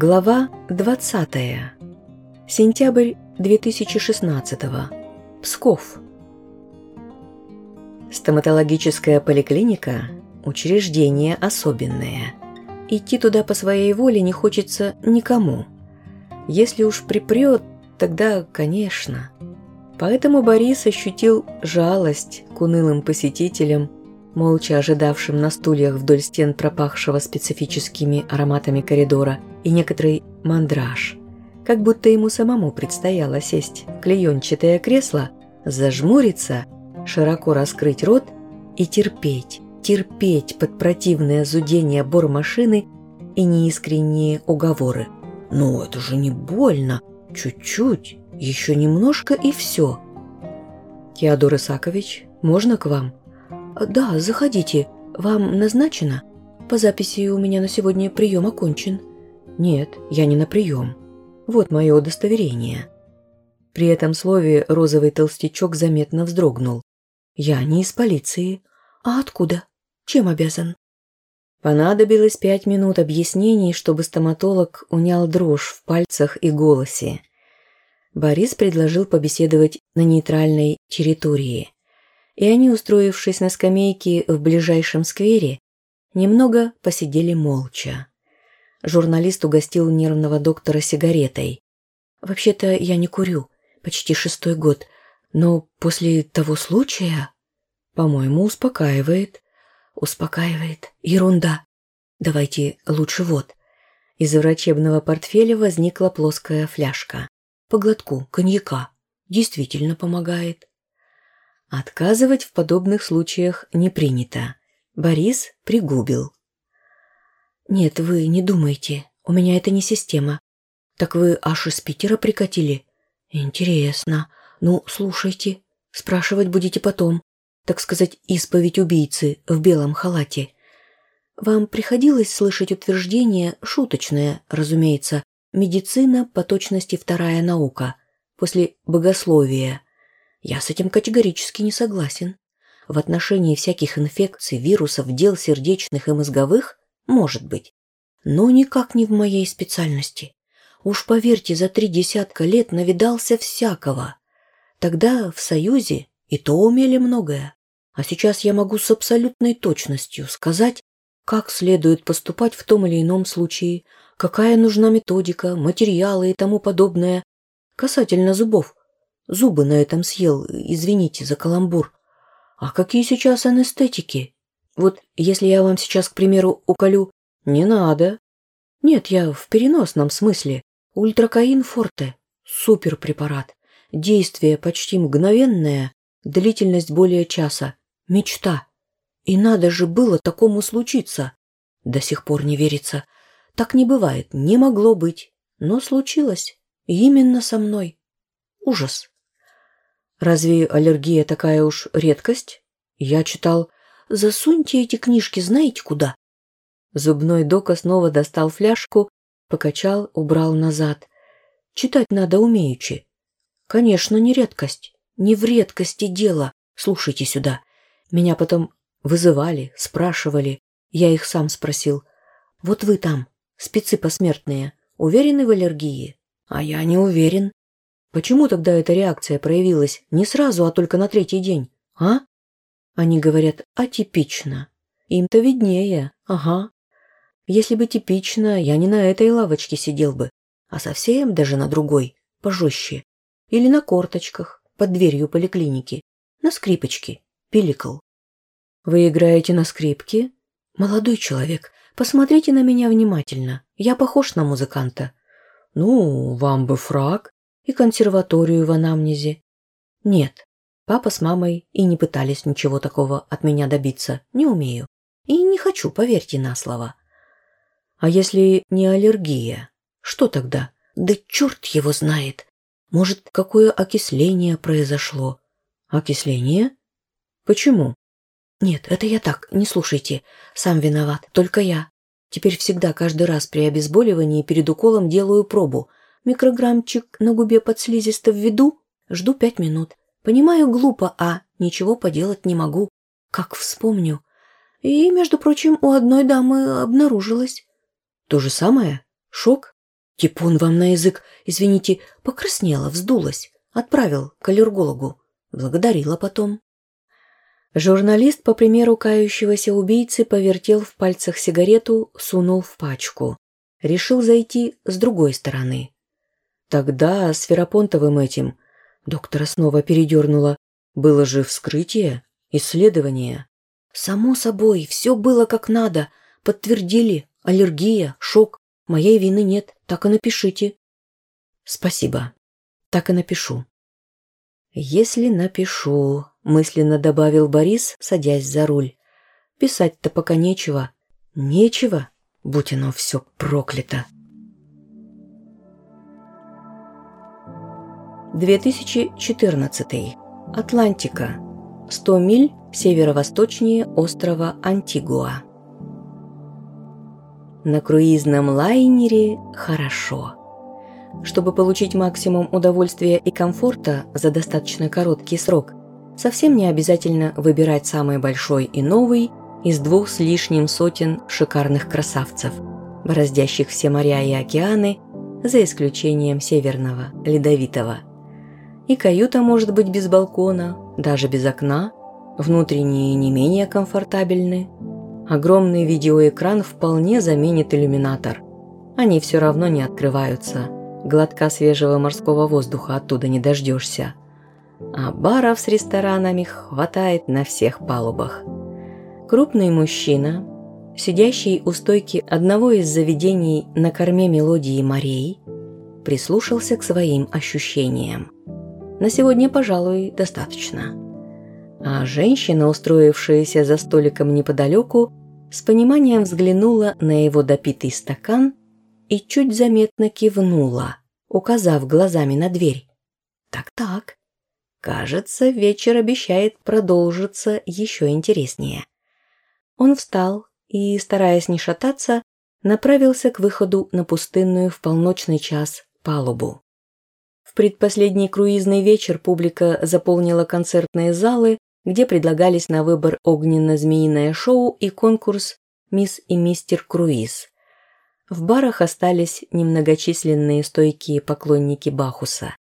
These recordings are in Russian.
Глава 20. Сентябрь 2016. Псков. Стоматологическая поликлиника – учреждение особенное. Идти туда по своей воле не хочется никому. Если уж припрет, тогда, конечно. Поэтому Борис ощутил жалость к унылым посетителям, молча ожидавшим на стульях вдоль стен пропахшего специфическими ароматами коридора, и некоторый мандраж. Как будто ему самому предстояло сесть в клеенчатое кресло, зажмуриться, широко раскрыть рот и терпеть, терпеть под противное зудение бормашины и неискренние уговоры. «Ну, это же не больно, чуть-чуть, еще немножко и все». «Теодор Исакович, можно к вам?» «Да, заходите. Вам назначено? По записи у меня на сегодня прием окончен». «Нет, я не на прием. Вот мое удостоверение». При этом слове розовый толстячок заметно вздрогнул. «Я не из полиции. А откуда? Чем обязан?» Понадобилось пять минут объяснений, чтобы стоматолог унял дрожь в пальцах и голосе. Борис предложил побеседовать на нейтральной территории и они, устроившись на скамейке в ближайшем сквере, немного посидели молча. Журналист угостил нервного доктора сигаретой. «Вообще-то я не курю, почти шестой год, но после того случая, по-моему, успокаивает». «Успокаивает. Ерунда. Давайте лучше вот». Из врачебного портфеля возникла плоская фляжка. По глотку коньяка. Действительно помогает. Отказывать в подобных случаях не принято. Борис пригубил. «Нет, вы не думайте. У меня это не система. Так вы аж из Питера прикатили? Интересно. Ну, слушайте. Спрашивать будете потом. Так сказать, исповедь убийцы в белом халате. Вам приходилось слышать утверждение, шуточное, разумеется, медицина по точности вторая наука, после богословия – я с этим категорически не согласен. В отношении всяких инфекций, вирусов, дел сердечных и мозговых может быть. Но никак не в моей специальности. Уж поверьте, за три десятка лет навидался всякого. Тогда в Союзе и то умели многое. А сейчас я могу с абсолютной точностью сказать, как следует поступать в том или ином случае, какая нужна методика, материалы и тому подобное. Касательно зубов, Зубы на этом съел, извините за каламбур. А какие сейчас анестетики? Вот если я вам сейчас, к примеру, уколю... Не надо. Нет, я в переносном смысле. Ультракаин форте. Суперпрепарат. Действие почти мгновенное, длительность более часа. Мечта. И надо же было такому случиться. До сих пор не верится. Так не бывает, не могло быть. Но случилось. Именно со мной. Ужас. Разве аллергия такая уж редкость? Я читал «Засуньте эти книжки знаете куда?» Зубной дока снова достал фляжку, покачал, убрал назад. Читать надо умеючи. Конечно, не редкость. Не в редкости дело. Слушайте сюда. Меня потом вызывали, спрашивали. Я их сам спросил. Вот вы там, спецы посмертные, уверены в аллергии? А я не уверен. Почему тогда эта реакция проявилась не сразу, а только на третий день, а? Они говорят «атипично». Им-то виднее, ага. Если бы типично, я не на этой лавочке сидел бы, а совсем даже на другой, пожестче. Или на корточках, под дверью поликлиники, на скрипочке, пиликл. Вы играете на скрипке? Молодой человек, посмотрите на меня внимательно. Я похож на музыканта. Ну, вам бы фраг и консерваторию в анамнезе. Нет, папа с мамой и не пытались ничего такого от меня добиться, не умею. И не хочу, поверьте на слово. А если не аллергия, что тогда? Да черт его знает. Может, какое окисление произошло? Окисление? Почему? Нет, это я так, не слушайте. Сам виноват, только я. Теперь всегда каждый раз при обезболивании перед уколом делаю пробу, Микрограммчик на губе под слизисто в виду. Жду пять минут. Понимаю, глупо, а ничего поделать не могу. Как вспомню. И, между прочим, у одной дамы обнаружилось. То же самое? Шок? Типун вам на язык, извините, покраснела, вздулась. Отправил к аллергологу. Благодарила потом. Журналист, по примеру кающегося убийцы, повертел в пальцах сигарету, сунул в пачку. Решил зайти с другой стороны. Тогда с Ферапонтовым этим доктора снова передернуло. Было же вскрытие, исследование. Само собой, все было как надо. Подтвердили. Аллергия, шок. Моей вины нет. Так и напишите. Спасибо. Так и напишу. Если напишу, мысленно добавил Борис, садясь за руль. Писать-то пока нечего. Нечего, будь оно все проклято. 2014. Атлантика. 100 миль северо-восточнее острова Антигуа. На круизном лайнере хорошо. Чтобы получить максимум удовольствия и комфорта за достаточно короткий срок, совсем не обязательно выбирать самый большой и новый из двух с лишним сотен шикарных красавцев, бороздящих все моря и океаны, за исключением северного, ледовитого. И каюта может быть без балкона, даже без окна, внутренние не менее комфортабельны. Огромный видеоэкран вполне заменит иллюминатор. Они все равно не открываются. Глотка свежего морского воздуха оттуда не дождешься. А баров с ресторанами хватает на всех палубах. Крупный мужчина, сидящий у стойки одного из заведений на корме мелодии морей, прислушался к своим ощущениям. На сегодня, пожалуй, достаточно. А женщина, устроившаяся за столиком неподалеку, с пониманием взглянула на его допитый стакан и чуть заметно кивнула, указав глазами на дверь. Так-так. Кажется, вечер обещает продолжиться еще интереснее. Он встал и, стараясь не шататься, направился к выходу на пустынную в полночный час палубу предпоследний круизный вечер публика заполнила концертные залы, где предлагались на выбор огненно-змеиное шоу и конкурс «Мисс и мистер Круиз». В барах остались немногочисленные стойкие поклонники Бахуса.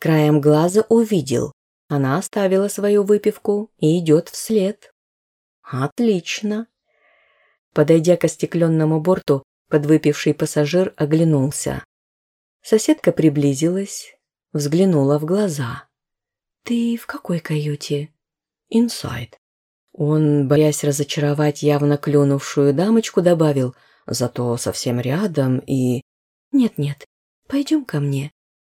Краем глаза увидел, она оставила свою выпивку и идет вслед. Отлично. Подойдя к остекленному борту, подвыпивший пассажир оглянулся. Соседка приблизилась, взглянула в глаза. «Ты в какой каюте?» «Инсайд». Он, боясь разочаровать явно клюнувшую дамочку, добавил «Зато совсем рядом и...» «Нет-нет, пойдем ко мне.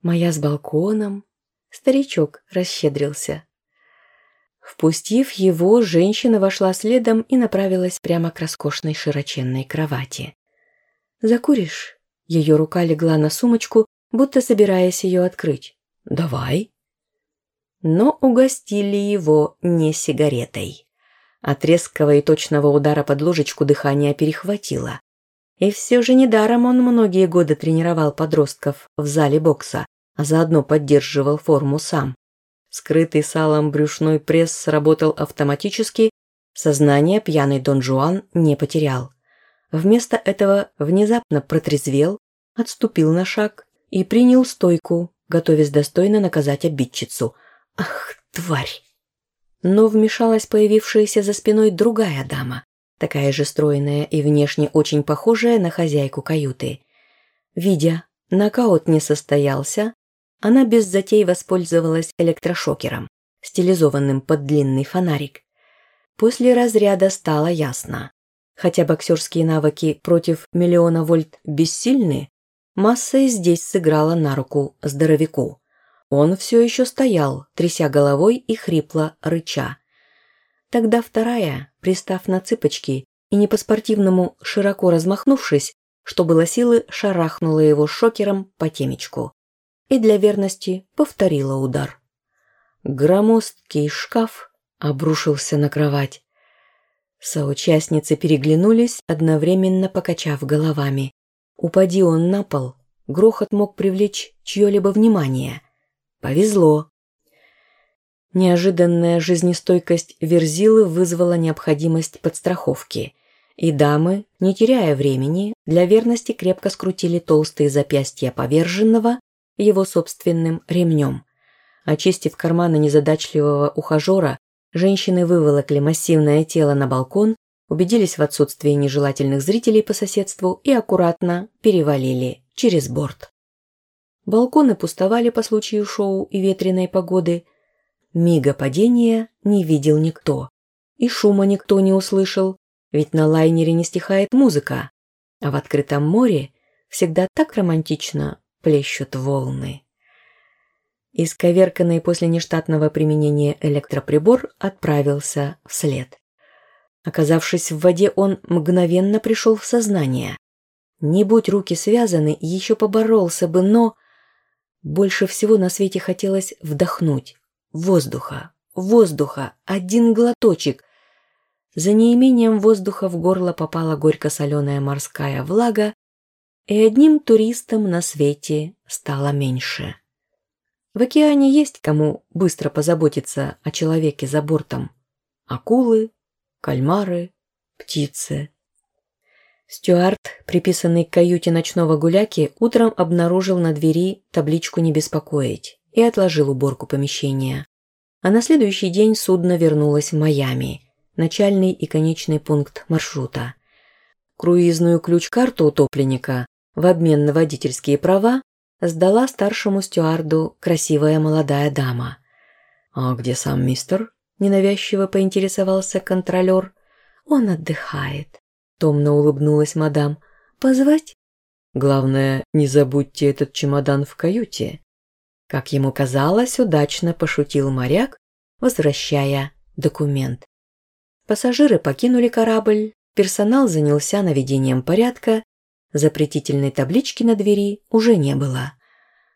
Моя с балконом». Старичок расщедрился. Впустив его, женщина вошла следом и направилась прямо к роскошной широченной кровати. «Закуришь?» Ее рука легла на сумочку, будто собираясь ее открыть. «Давай». Но угостили его не сигаретой. От резкого и точного удара под ложечку дыхание перехватило. И все же недаром он многие годы тренировал подростков в зале бокса, а заодно поддерживал форму сам. Скрытый салом брюшной пресс сработал автоматически, сознание пьяный Дон Жуан не потерял. Вместо этого внезапно протрезвел, отступил на шаг и принял стойку, готовясь достойно наказать обидчицу. «Ах, тварь!» Но вмешалась появившаяся за спиной другая дама, такая же стройная и внешне очень похожая на хозяйку каюты. Видя, нокаут не состоялся, она без затей воспользовалась электрошокером, стилизованным под длинный фонарик. После разряда стало ясно. Хотя боксерские навыки против миллиона вольт бессильны, масса и здесь сыграла на руку здоровяку. Он все еще стоял, тряся головой и хрипло рыча. Тогда вторая, пристав на цыпочки и не по-спортивному широко размахнувшись, что было силы, шарахнула его шокером по темечку. И для верности повторила удар. Громоздкий шкаф обрушился на кровать. Соучастницы переглянулись, одновременно покачав головами. Упади он на пол, грохот мог привлечь чье-либо внимание. Повезло. Неожиданная жизнестойкость Верзилы вызвала необходимость подстраховки. И дамы, не теряя времени, для верности крепко скрутили толстые запястья поверженного его собственным ремнем. Очистив карманы незадачливого ухажера, женщины выволокли массивное тело на балкон, убедились в отсутствии нежелательных зрителей по соседству и аккуратно перевалили через борт. Балконы пустовали по случаю шоу и ветреной погоды. Мига падения не видел никто. И шума никто не услышал, ведь на лайнере не стихает музыка. А в открытом море всегда так романтично плещут волны. Исковерканный после нештатного применения электроприбор отправился вслед. Оказавшись в воде, он мгновенно пришел в сознание. Не будь руки связаны, еще поборолся бы, но... Больше всего на свете хотелось вдохнуть. Воздуха, воздуха, один глоточек. За неимением воздуха в горло попала горько-соленая морская влага, и одним туристом на свете стало меньше. В океане есть кому быстро позаботиться о человеке за бортом. Акулы, кальмары, птицы. Стюарт, приписанный к каюте ночного гуляки, утром обнаружил на двери табличку «Не беспокоить» и отложил уборку помещения. А на следующий день судно вернулось в Майами, начальный и конечный пункт маршрута. Круизную ключ-карту утопленника в обмен на водительские права сдала старшему стюарду красивая молодая дама. «А где сам мистер?» – ненавязчиво поинтересовался контролер. «Он отдыхает», Томно улыбнулась мадам. «Позвать?» «Главное, не забудьте этот чемодан в каюте». Как ему казалось, удачно пошутил моряк, возвращая документ. Пассажиры покинули корабль, персонал занялся наведением порядка, запретительной таблички на двери уже не было.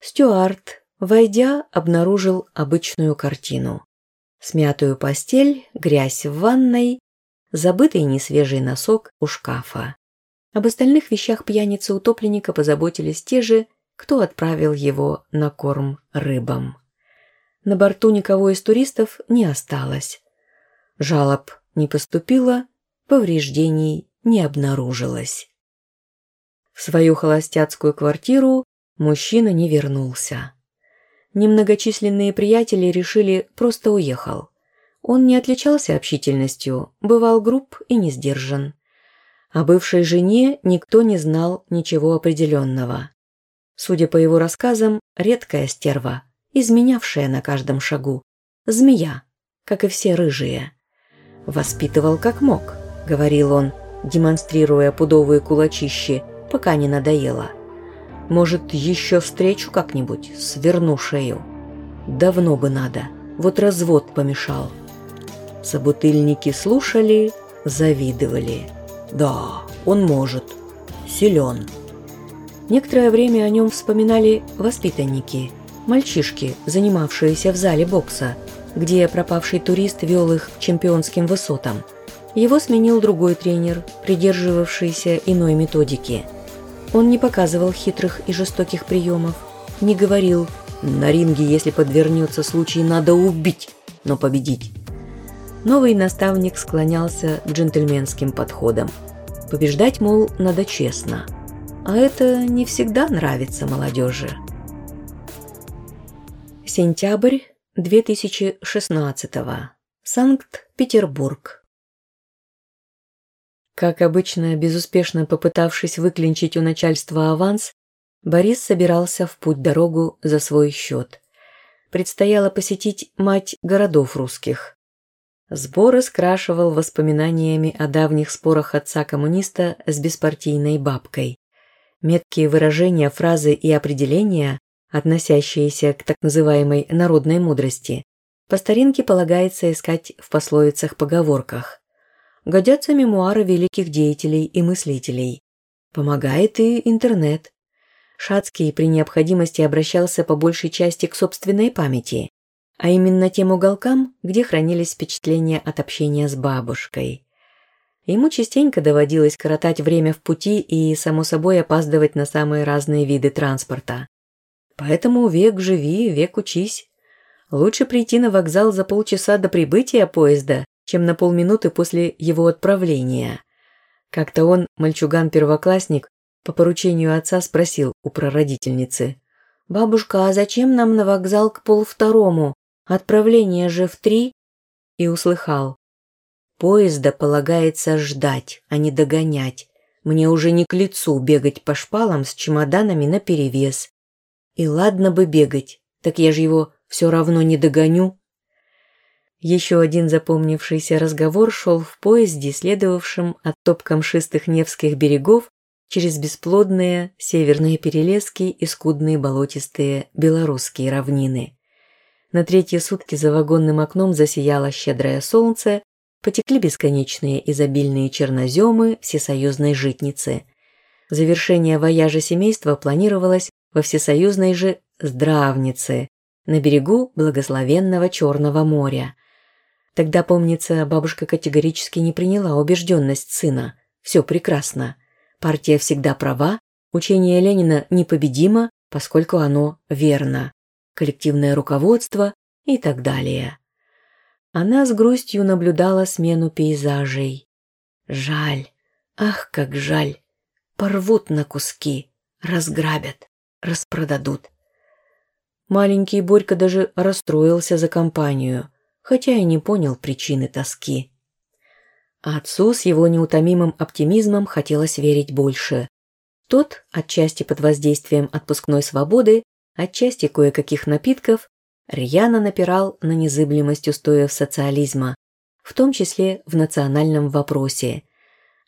Стюарт, войдя, обнаружил обычную картину. Смятую постель, грязь в ванной, забытый несвежий носок у шкафа. Об остальных вещах пьяницы-утопленника позаботились те же, кто отправил его на корм рыбам. На борту никого из туристов не осталось. Жалоб не поступило, повреждений не обнаружилось. В свою холостяцкую квартиру мужчина не вернулся. Немногочисленные приятели решили просто уехал. Он не отличался общительностью, бывал груб и не сдержан. О бывшей жене никто не знал ничего определенного. Судя по его рассказам, редкая стерва, изменявшая на каждом шагу. Змея, как и все рыжие. «Воспитывал как мог», — говорил он, демонстрируя пудовые кулачищи, пока не надоело. «Может, еще встречу как-нибудь, сверну шею? Давно бы надо, вот развод помешал». Собутыльники слушали, завидовали. Да, он может. Силен. Некоторое время о нем вспоминали воспитанники, мальчишки, занимавшиеся в зале бокса, где пропавший турист вел их к чемпионским высотам. Его сменил другой тренер, придерживавшийся иной методики. Он не показывал хитрых и жестоких приемов, не говорил «на ринге, если подвернется случай, надо убить, но победить» новый наставник склонялся к джентльменским подходам. Побеждать, мол, надо честно. А это не всегда нравится молодежи. Сентябрь 2016. Санкт-Петербург. Как обычно, безуспешно попытавшись выклинчить у начальства аванс, Борис собирался в путь-дорогу за свой счет. Предстояло посетить мать городов русских. Сбор скрашивал воспоминаниями о давних спорах отца-коммуниста с беспартийной бабкой. Меткие выражения, фразы и определения, относящиеся к так называемой народной мудрости, по старинке полагается искать в пословицах-поговорках. Годятся мемуары великих деятелей и мыслителей. Помогает и интернет. Шацкий при необходимости обращался по большей части к собственной памяти а именно тем уголкам, где хранились впечатления от общения с бабушкой. Ему частенько доводилось коротать время в пути и, само собой, опаздывать на самые разные виды транспорта. Поэтому век живи, век учись. Лучше прийти на вокзал за полчаса до прибытия поезда, чем на полминуты после его отправления. Как-то он, мальчуган-первоклассник, по поручению отца спросил у прародительницы. «Бабушка, а зачем нам на вокзал к полвторому? Отправление же в три?» И услыхал. «Поезда полагается ждать, а не догонять. Мне уже не к лицу бегать по шпалам с чемоданами наперевес. И ладно бы бегать, так я же его все равно не догоню». Еще один запомнившийся разговор шел в поезде, следовавшем от топ-камшистых Невских берегов через бесплодные северные перелески и скудные болотистые белорусские равнины. На третьи сутки за вагонным окном засияло щедрое солнце, потекли бесконечные изобильные черноземы всесоюзной житницы. Завершение вояжа семейства планировалось во всесоюзной же Здравнице, на берегу благословенного Черного моря. Тогда, помнится, бабушка категорически не приняла убежденность сына. Все прекрасно. Партия всегда права, учение Ленина непобедимо, поскольку оно верно. Коллективное руководство и так далее. Она с грустью наблюдала смену пейзажей. Жаль, ах, как жаль. Порвут на куски, разграбят, распродадут. Маленький Борька даже расстроился за компанию, хотя и не понял причины тоски. Отцу с его неутомимым оптимизмом хотелось верить больше. Тот, отчасти под воздействием отпускной свободы, отчасти кое-каких напитков, рьяно напирал на незыблемость устоев социализма, в том числе в национальном вопросе.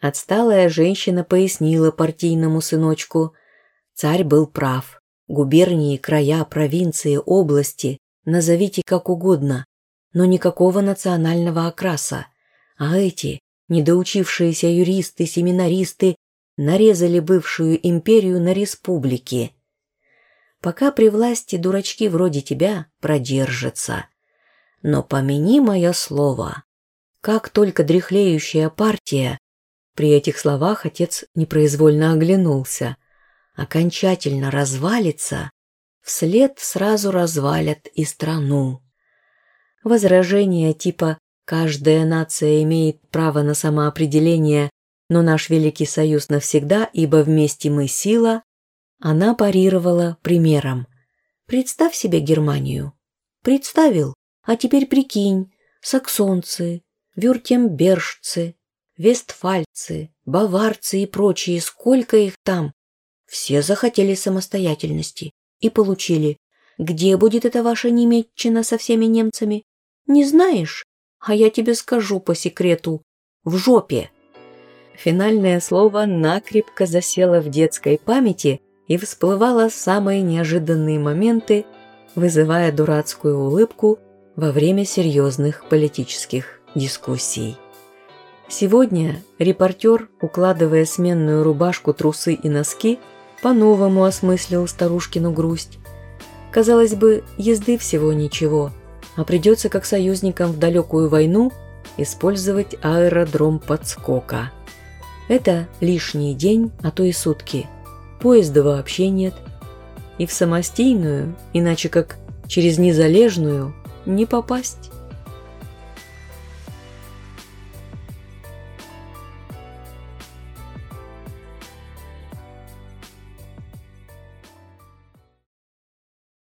Отсталая женщина пояснила партийному сыночку, царь был прав. Губернии, края, провинции, области, назовите как угодно, но никакого национального окраса. А эти, недоучившиеся юристы, семинаристы нарезали бывшую империю на республики. Пока при власти дурачки вроде тебя продержатся. Но помяни мое слово. Как только дряхлеющая партия... При этих словах отец непроизвольно оглянулся. Окончательно развалится, вслед сразу развалят и страну. Возражения типа Каждая нация имеет право на самоопределение, но наш Великий Союз навсегда, ибо вместе мы сила, она парировала примером. Представь себе Германию. Представил, а теперь прикинь, саксонцы, вюртембержцы, вестфальцы, баварцы и прочие, сколько их там. Все захотели самостоятельности и получили. Где будет эта ваша немецчина со всеми немцами? Не знаешь? а я тебе скажу по секрету. В жопе!» Финальное слово накрепко засело в детской памяти и всплывало самые неожиданные моменты, вызывая дурацкую улыбку во время серьезных политических дискуссий. Сегодня репортер, укладывая сменную рубашку, трусы и носки, по-новому осмыслил старушкину грусть. Казалось бы, езды всего ничего – а придется как союзникам в далекую войну использовать аэродром подскока. Это лишний день, а то и сутки. Поезда вообще нет. И в самостийную, иначе как через незалежную, не попасть.